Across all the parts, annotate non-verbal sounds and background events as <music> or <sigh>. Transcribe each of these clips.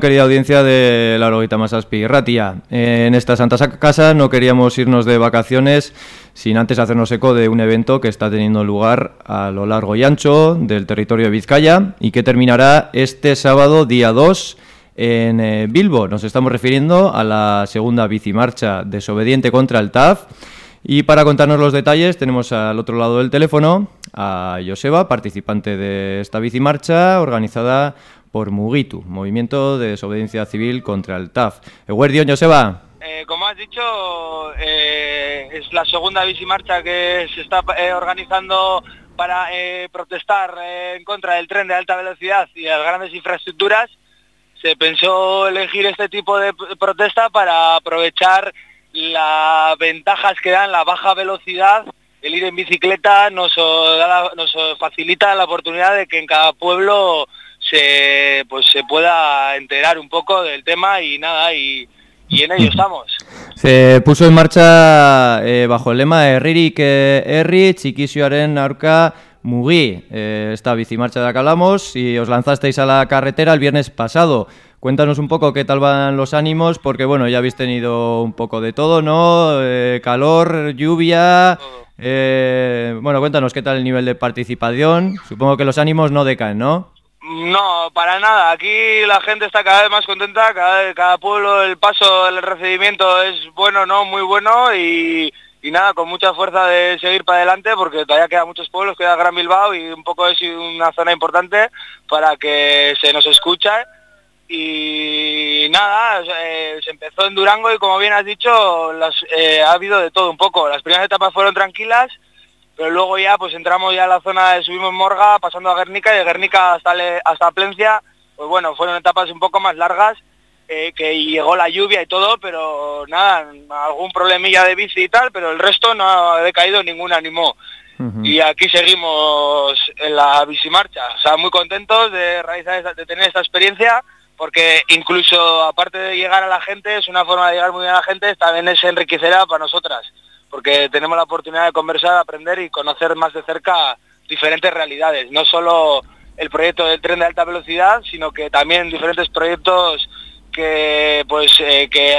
querida audiencia de la Loguita Masaspi. Ratia, en esta Santa Casa no queríamos irnos de vacaciones sin antes hacernos eco de un evento que está teniendo lugar a lo largo y ancho del territorio de Vizcaya y que terminará este sábado, día 2, en eh, Bilbo. Nos estamos refiriendo a la segunda bicimarcha desobediente contra el TAF. Y para contarnos los detalles tenemos al otro lado del teléfono a Joseba, participante de esta bicimarcha organizada por Mugitu, Movimiento de Desobediencia Civil contra el TAF. Eguerdión, Joseba. Eh, como has dicho, eh, es la segunda bicimarcha que se está eh, organizando para eh, protestar en contra del tren de alta velocidad y las grandes infraestructuras. Se pensó elegir este tipo de protesta para aprovechar las ventajas que dan la baja velocidad. El ir en bicicleta nos facilita la oportunidad de que en cada pueblo se pues se pueda enterar un poco del tema y nada y, en ello <laughs> estamos. Se puso en marcha eh, bajo el lema Herririk Herri, Chiquisioaren Aurka Mugi, eh, esta bicimarcha de la que hablamos, y os lanzasteis a la carretera el viernes pasado. Cuéntanos un poco qué tal van los ánimos, porque bueno, ya habéis tenido un poco de todo, ¿no? Eh, calor, lluvia... bueno, cuéntanos qué tal el nivel de participación. Supongo que los ánimos no decaen, ¿no? No, para nada. Aquí la gente está cada vez más contenta, cada, pueblo el paso, el recibimiento es bueno, no, muy bueno y, nada, con mucha fuerza de seguir para adelante porque todavía quedan muchos pueblos, queda Gran Bilbao y un poco es una zona importante para que se nos escuche. Y nada, eh, se empezó en Durango y como bien has dicho, eh, ha habido de todo un poco. Las primeras etapas fueron tranquilas pero luego ya pues entramos ya a la zona, de, subimos Morga, pasando a Guernica y de Guernica hasta, hasta Plencia, pues bueno, fueron etapas un poco más largas, eh, que llegó la lluvia y todo, pero nada, algún problemilla de bici y tal, pero el resto no ha decaído ningún ánimo. Y aquí seguimos en la bicimarcha, o sea, muy contentos de realizar de tener esta experiencia porque incluso aparte de llegar a la gente, es una forma de llegar muy bien a la gente, también es enriquecerá para nosotras, porque tenemos la oportunidad de conversar, aprender y conocer más de cerca diferentes realidades, no solo el proyecto del tren de alta velocidad, sino que también diferentes proyectos que pues eh, que,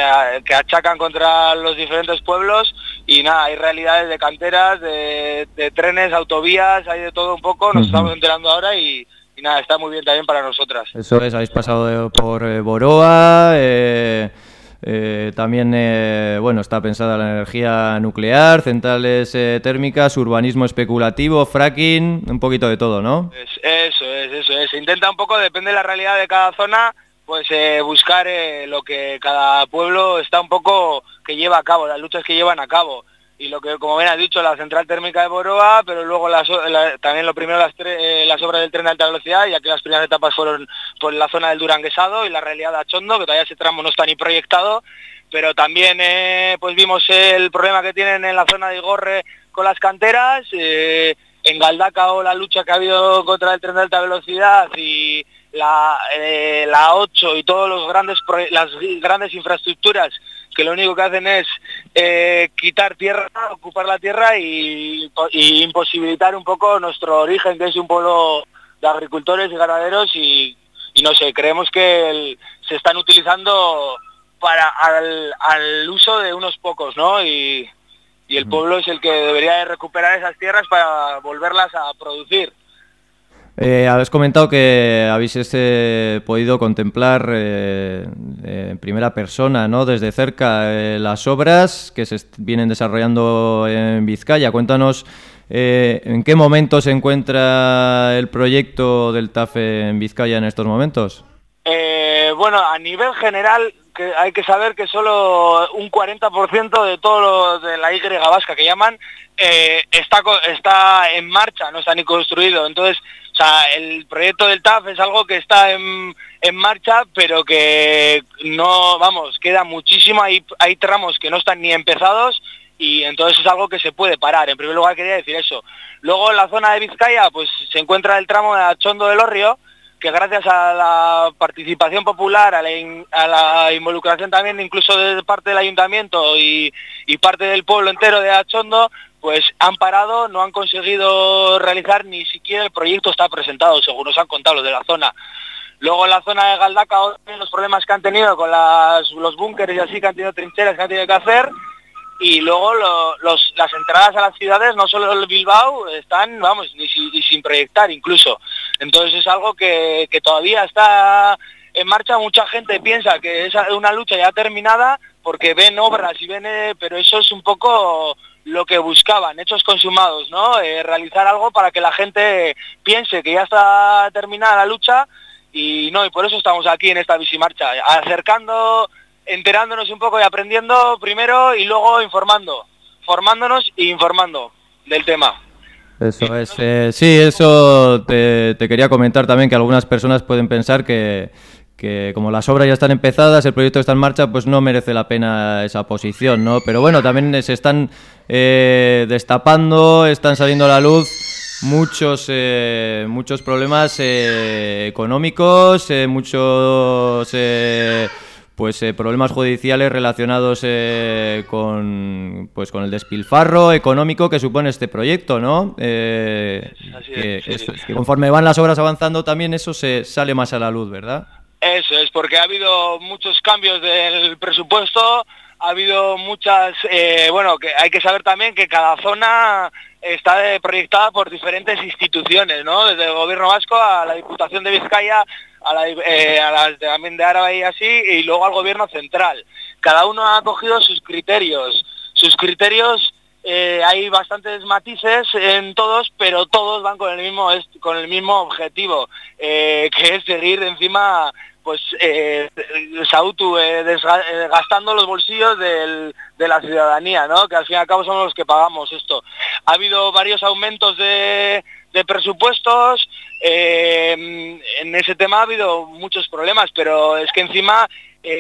achacan contra los diferentes pueblos y nada, hay realidades de canteras, de, trenes, autovías, hay de todo un poco, nos estamos enterando ahora y, y nada, está muy bien también para nosotras. Eso es, habéis pasado por eh, Boroa, eh, eh, también bueno, está pensada la energía nuclear, centrales térmicas, urbanismo especulativo, fracking, un poquito de todo, ¿no? eso es, eso es. Intenta un poco, depende de la realidad de cada zona, pues buscar lo que cada pueblo está un poco que lleva a cabo, las luchas que llevan a cabo y lo que, como bien has dicho, la central térmica de Boroa, pero luego también lo primero eh, las, obras del tren de alta velocidad, ya que las primeras etapas fueron por la zona del Duranguesado y la realidad de Achondo, que todavía ese tramo no está ni proyectado, pero también eh, pues vimos el problema que tienen en la zona de Igorre con las canteras, eh, en Galdacao la lucha que ha habido contra el tren de alta velocidad y la, la 8 y todos los grandes las grandes infraestructuras que lo único que hacen es eh, quitar tierra, ocupar la tierra y, imposibilitar un poco nuestro origen, que es un pueblo de agricultores y ganaderos y, no sé, creemos que se están utilizando para al, uso de unos pocos, ¿no? Y, y el pueblo es el que debería de recuperar esas tierras para volverlas a producir. Eh, habéis comentado que habéis este, podido contemplar eh, en primera persona, ¿no? desde cerca, eh, las obras que se vienen desarrollando en Vizcaya. Cuéntanos en qué momento se encuentra el proyecto del TAFE en Vizcaya en estos momentos. bueno, a nivel general que hay que saber que solo un 40% de todo lo de la Y vasca que llaman está, está en marcha, no está ni construido. Entonces, sea, el proyecto del TAF es algo que está en, marcha, pero que no, vamos, queda muchísimo, hay, hay tramos que no están ni empezados y entonces es algo que se puede parar. En primer lugar quería decir eso. Luego en la zona de Vizcaya pues se encuentra el tramo de Achondo del Orrio, que gracias a la participación popular, a la, involucración también incluso de parte del ayuntamiento y, y parte del pueblo entero de Achondo, pues han parado, no han conseguido realizar ni siquiera el proyecto está presentado, según nos han contado los de la zona. Luego en la zona de Galdaca, los problemas que han tenido con los búnkeres y así, que han tenido trincheras que han tenido que hacer. Y luego las entradas a las ciudades, no solo el Bilbao, están, vamos, ni, sin proyectar incluso. Entonces es algo que, todavía está en marcha. Mucha gente piensa que es una lucha ya terminada porque ven obras y ven, eh, pero eso es un poco lo que buscaban, hechos consumados, ¿no? Eh, realizar algo para que la gente piense que ya está terminada la lucha y no, y por eso estamos aquí en esta bicimarcha, acercando, enterándonos un poco y aprendiendo primero y luego informando, formándonos e informando del tema. Eso es, eh, sí, eso te, te quería comentar también que algunas personas pueden pensar que que como las obras ya están empezadas, el proyecto está en marcha, pues no merece la pena esa posición, ¿no? Pero bueno, también se están eh, destapando, están saliendo a la luz muchos eh, muchos problemas eh, económicos, muchos pues problemas judiciales relacionados con pues con el despilfarro económico que supone este proyecto, ¿no? que, que conforme van las obras avanzando también eso se sale más a la luz, ¿verdad? Eso es, porque ha habido muchos cambios del presupuesto, ha habido muchas, eh, bueno, que hay que saber también que cada zona está proyectada por diferentes instituciones, ¿no? Desde el gobierno vasco a la Diputación de Vizcaya, a la, eh, a también de Árabe y así, y luego al gobierno central. Cada uno ha cogido sus criterios. Sus criterios eh, hay bastantes matices en todos, pero todos van con el mismo con el mismo objetivo, que es seguir encima pues eh, Sautu eh, eh, gastando los bolsillos de la ciudadanía, ¿no? que al fin y al cabo somos los que pagamos esto. Ha habido varios aumentos de, presupuestos, eh, en ese tema ha habido muchos problemas, pero es que encima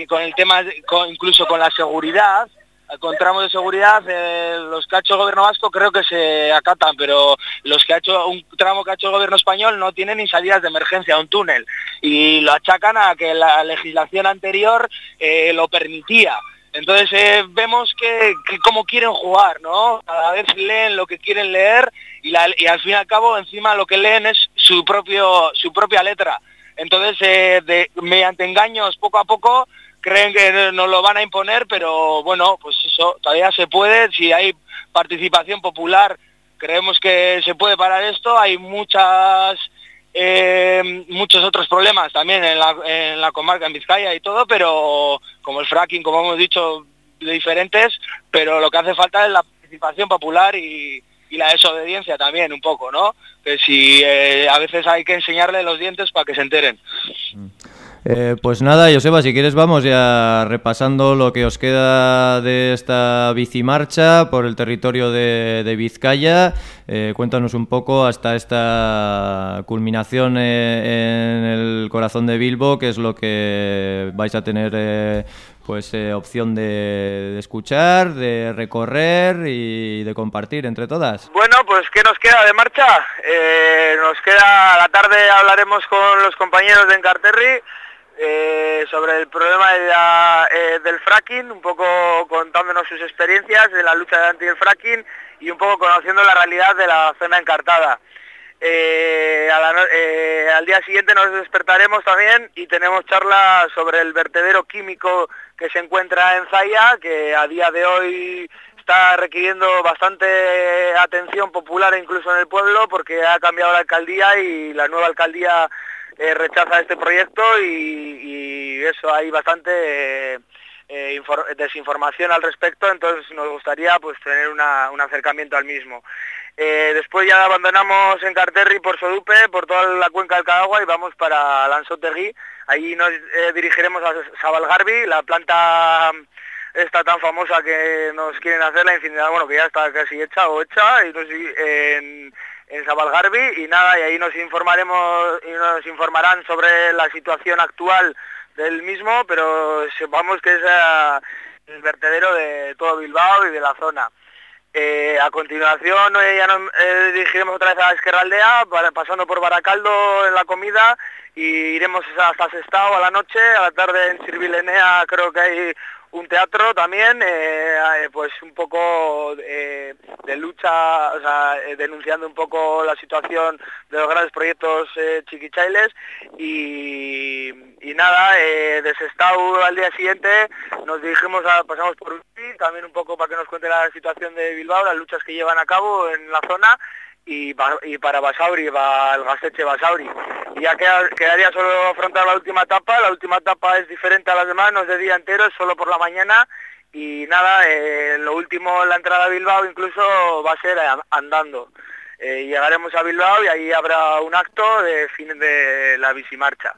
con el tema, incluso con la seguridad, con tramos de seguridad, eh, los que ha hecho el gobierno vasco creo que se acatan, pero los que ha hecho un tramo que ha hecho el gobierno español no tienen ni salidas de emergencia, un túnel, y lo achacan a que la legislación anterior eh, lo permitía. Entonces eh, vemos que, cómo quieren jugar, ¿no? Cada vez leen lo que quieren leer y, al fin y al cabo encima lo que leen es su, propio, su propia letra. Entonces, de, mediante engaños poco a poco creen que nos lo van a imponer, pero bueno, pues eso todavía se puede, si hay participación popular, creemos que se puede parar esto, hay muchas eh, muchos otros problemas también en la, en la comarca, en Vizcaya y todo, pero como el fracking, como hemos dicho, diferentes, pero lo que hace falta es la participación popular y, la desobediencia también un poco, ¿no? Que si eh, a veces hay que enseñarle los dientes para que se enteren. Mm. Eh, pues nada, Joseba, si quieres vamos ya repasando lo que os queda de esta bicimarcha por el territorio de, Vizcaya. Eh, cuéntanos un poco hasta esta culminación eh, en el corazón de Bilbo, que es lo que vais a tener pues opción de, escuchar, de recorrer y de compartir entre todas. Bueno, pues ¿qué nos queda de marcha? nos queda a la tarde hablaremos con los compañeros de Encarterri eh, sobre el problema eh, del fracking, un poco contándonos sus experiencias de la lucha anti el fracking y un poco conociendo la realidad de la zona encartada. Eh, al día siguiente nos despertaremos también y tenemos charla sobre el vertedero químico que se encuentra en Zaya, que a día de hoy está requiriendo bastante atención popular incluso en el pueblo porque ha cambiado la alcaldía y la nueva alcaldía eh, rechaza este proyecto y, eso hay bastante eh, eh, desinformación al respecto, entonces nos gustaría pues tener un acercamiento al mismo. después ya abandonamos en Carterri por Sodupe, por toda la cuenca del Cadagua y vamos para Lanzotegui. Allí nos dirigiremos a Sabalgarbi, la planta esta tan famosa que nos quieren hacer la infinidad, bueno, que ya está casi hecha o hecha, y en, en Sabalgarbi y nada, y ahí nos informaremos y nos informarán sobre la situación actual del mismo, pero sepamos que es eh, el vertedero de todo Bilbao y de la zona. Eh, a continuación eh, ya nos dirigiremos otra vez a Esquerraldea, pasando por Baracaldo en la comida y iremos hasta Sestao a la noche, a la tarde en Sirvilenea creo que hay un teatro también, eh, eh, pues un poco eh, de lucha, denunciando un poco la situación de los grandes proyectos chiquichailes y, nada, Estado al día siguiente nos dirigimos a, pasamos por Uti, también un poco para que nos cuente la situación de Bilbao, las luchas que llevan a cabo en la zona y, para Basauri, para el Gasteche Basauri. Y ya quedaría solo afrontar la última etapa, la última etapa es diferente a las demás, no es de día entero, es solo por la mañana y nada, eh, lo último, la entrada a Bilbao incluso va a ser andando. Eh, llegaremos a Bilbao y ahí habrá un acto de fin de la bicimarcha.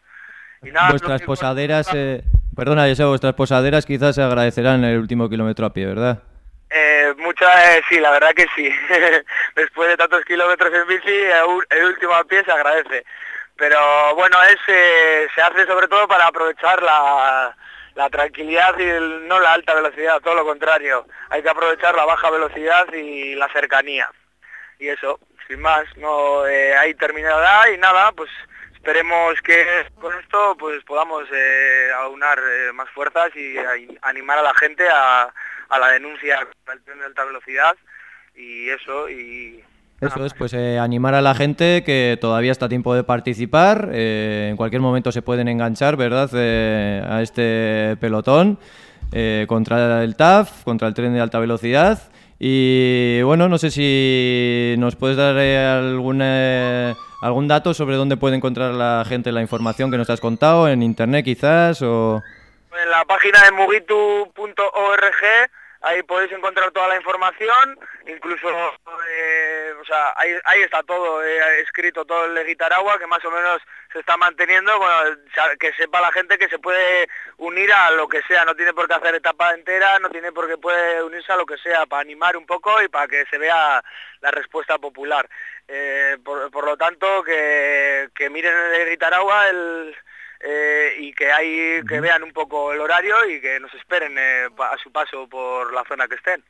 Y nada, vuestras posaderas, eh, perdona, ya sé, vuestras posaderas quizás se agradecerán el último kilómetro a pie, ¿verdad? Eh, muchas, eh, sí, la verdad que sí. <laughs> Después de tantos kilómetros en bici, el último a pie se agradece. Pero bueno, es, eh, se hace sobre todo para aprovechar la, tranquilidad y no la alta velocidad, todo lo contrario. Hay que aprovechar la baja velocidad y la cercanía. Y eso, sin más, no hay terminada y nada, pues esperemos que con esto pues podamos aunar más fuerzas y animar a la gente a a la denuncia del tren de alta velocidad y eso y eso es, pues eh, animar a la gente que todavía está a tiempo de participar, eh, en cualquier momento se pueden enganchar, ¿verdad?, eh, a este pelotón contra el TAF, contra el tren de alta velocidad. Y bueno, no sé si nos puedes dar algún, algún dato sobre dónde puede encontrar la gente la información que nos has contado, en internet quizás, o... En la página de mugitu.org ahí podéis encontrar toda la información, incluso, eh, o sea, ahí, está todo eh, escrito, todo el de Guitaragua, que más o menos se está manteniendo, bueno, que sepa la gente que se puede unir a lo que sea, no tiene por qué hacer etapa entera, no tiene por qué puede unirse a lo que sea, para animar un poco y para que se vea la respuesta popular. Eh, por, lo tanto, que, que miren el de Guitaragua, el eh, y que hay que vean un poco el horario y que nos esperen eh, a su paso por la zona que estén.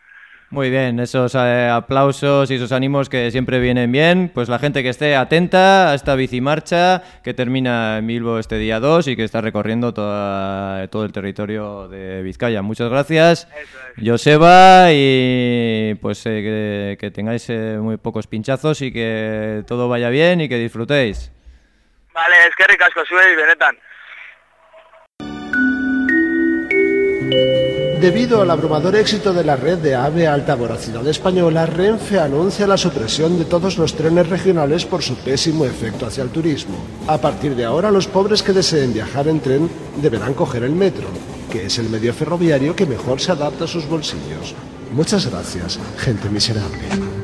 Muy bien, esos eh, aplausos y esos ánimos que siempre vienen bien. Pues la gente que esté atenta a esta bicimarcha que termina en Bilbo este día 2 y que está recorriendo toda, todo el territorio de Vizcaya. Muchas gracias, Joseba, y pues que, que, tengáis muy pocos pinchazos y que todo vaya bien y que disfrutéis. Vale, es que ricasco, sube y benetan. Debido al abrumador éxito de la red de AVE alta velocidad española, Renfe anuncia la supresión de todos los trenes regionales por su pésimo efecto hacia el turismo. A partir de ahora, los pobres que deseen viajar en tren deberán coger el metro, que es el medio ferroviario que mejor se adapta a sus bolsillos. Muchas gracias, gente miserable.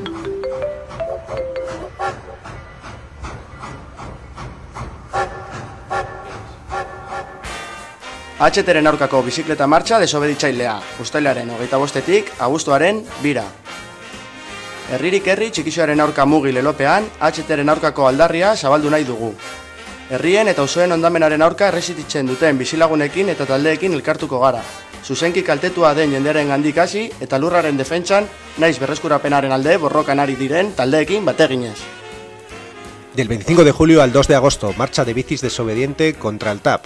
HTren aurkako bizikleta martxa desobeditzailea, ustailaren hogeita bostetik, agustuaren bira. Herririk herri txikixoaren aurka mugi lelopean, HTren aurkako aldarria zabaldu nahi dugu. Herrien eta osoen ondamenaren aurka errezititzen duten bizilagunekin eta taldeekin elkartuko gara. Zuzenki kaltetua den jendearen gandik hasi eta lurraren defentsan, naiz berreskurapenaren alde borrokan ari diren taldeekin bateginez. Del 25 de julio al 2 de agosto, marcha de bicis desobediente contra el TAP,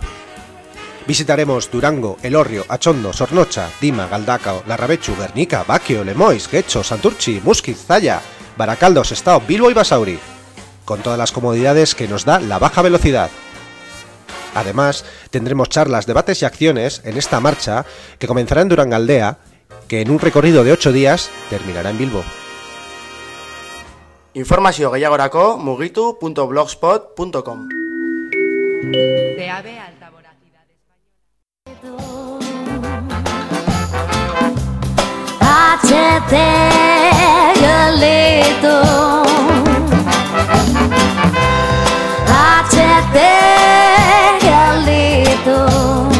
Visitaremos Durango, Elorrio, Achondo, Sornocha, Dima, Galdacao, Larrabechu, Guernica, Baquio, Lemois, Guecho, Santurchi, Musquiz, Zaya, Baracaldo, Sestao, Bilbo y Basauri, con todas las comodidades que nos da la baja velocidad. Además, tendremos charlas, debates y acciones en esta marcha que comenzará en Durangaldea, que en un recorrido de 8 días terminará en Bilbo. Informazio gehiagorako mugitu.blogspot.com Plaćete je li to? Plaćete je li to?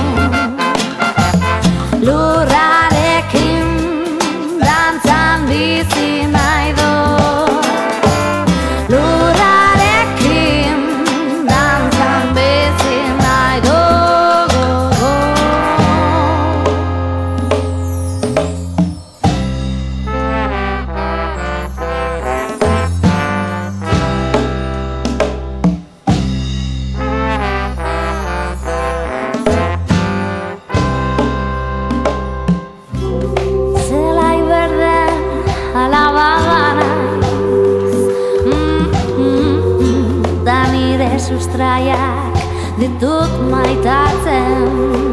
bide sustraiak ditut maitatzen.